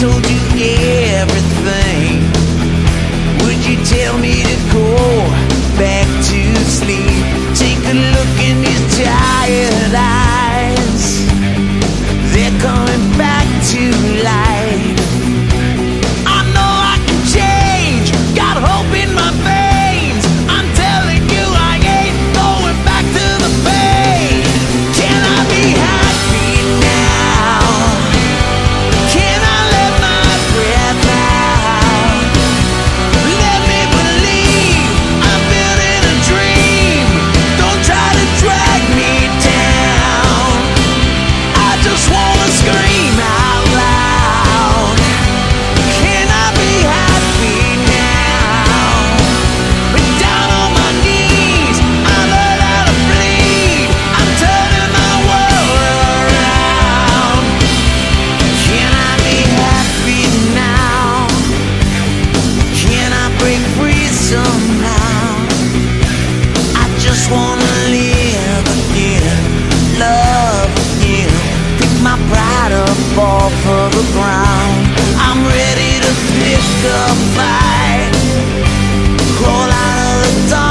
told you everything, would you tell me to go? For the ground. I'm ready to pick a fight. Crawl out of the dark.